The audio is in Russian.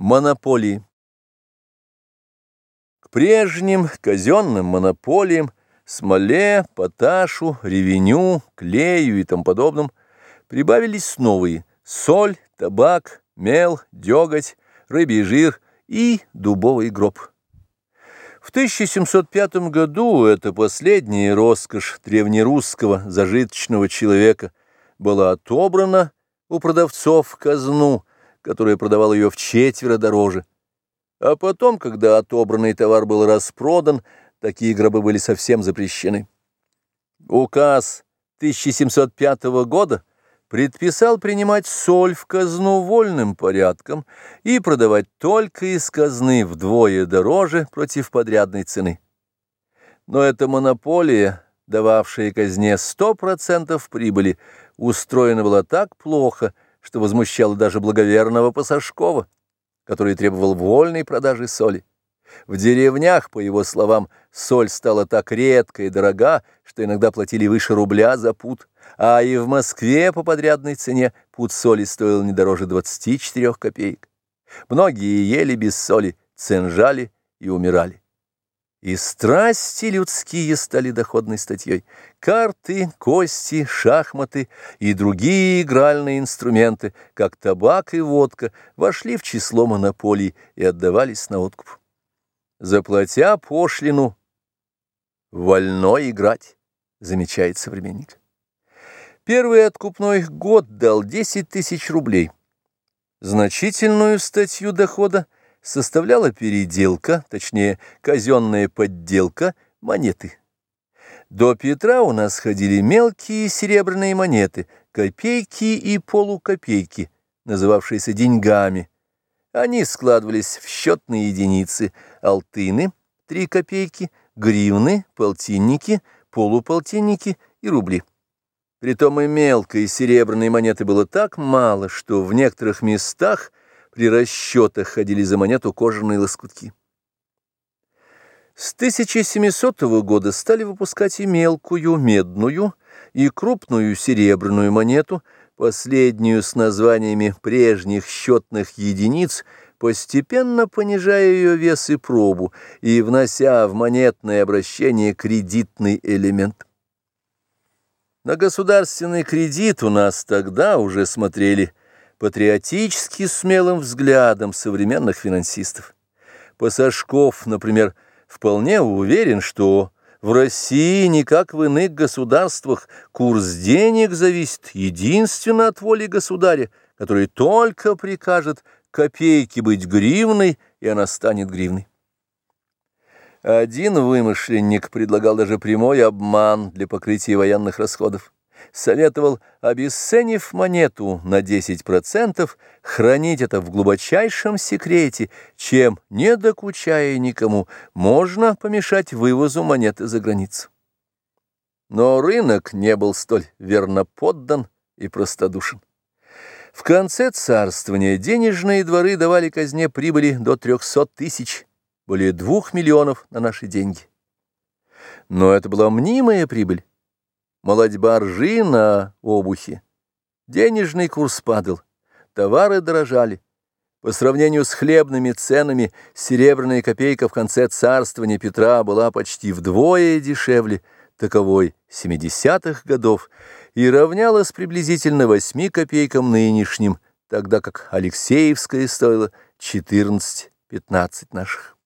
Монополии. К прежним казенным монополиям, смоле, поташу, ревеню, клею и тому подобным, прибавились новые – соль, табак, мел, деготь, рыбий жир и дубовый гроб. В 1705 году эта последняя роскошь древнерусского зажиточного человека была отобрана у продавцов казну – которая продавала ее в четверо дороже. А потом, когда отобранный товар был распродан, такие гробы были совсем запрещены. Указ 1705 года предписал принимать соль в казну вольным порядком и продавать только из казны вдвое дороже против подрядной цены. Но эта монополия, дававшая казне 100% прибыли, устроена была так плохо, что возмущало даже благоверного Пасашкова, который требовал вольной продажи соли. В деревнях, по его словам, соль стала так редка и дорога, что иногда платили выше рубля за пуд, а и в Москве по подрядной цене пуд соли стоил не дороже 24 копеек. Многие ели без соли, ценжали и умирали. И страсти людские стали доходной статьей. Карты, кости, шахматы и другие игральные инструменты, как табак и водка, вошли в число монополий и отдавались на откуп. Заплатя пошлину, вольно играть, замечает современник. Первый откупной год дал 10 тысяч рублей. Значительную статью дохода – составляла переделка, точнее, казенная подделка монеты. До Петра у нас ходили мелкие серебряные монеты, копейки и полукопейки, называвшиеся деньгами. Они складывались в счетные единицы алтыны, три копейки, гривны, полтинники, полуполтинники и рубли. Притом и мелкой серебряной монеты было так мало, что в некоторых местах – при расчетах ходили за монету кожаные лоскутки. С 1700 года стали выпускать и мелкую медную, и крупную серебряную монету, последнюю с названиями прежних счетных единиц, постепенно понижая ее вес и пробу и внося в монетное обращение кредитный элемент. На государственный кредит у нас тогда уже смотрели – патриотически смелым взглядом современных финансистов. Пасашков, например, вполне уверен, что в России, не как в иных государствах, курс денег зависит единственно от воли государя, который только прикажет копейки быть гривной, и она станет гривной. Один вымышленник предлагал даже прямой обман для покрытия военных расходов советовал, обесценив монету на 10%, хранить это в глубочайшем секрете, чем, не докучая никому, можно помешать вывозу монеты за границу. Но рынок не был столь верно поддан и простодушен. В конце царствования денежные дворы давали казне прибыли до 300 тысяч, более двух миллионов на наши деньги. Но это была мнимая прибыль молодьба ржи на обухе. Денежный курс падал, товары дорожали. По сравнению с хлебными ценами, серебряная копейка в конце царствования Петра была почти вдвое дешевле таковой 70-х годов и равнялась приблизительно 8 копейкам нынешним, тогда как Алексеевская стоила 14-15 наших.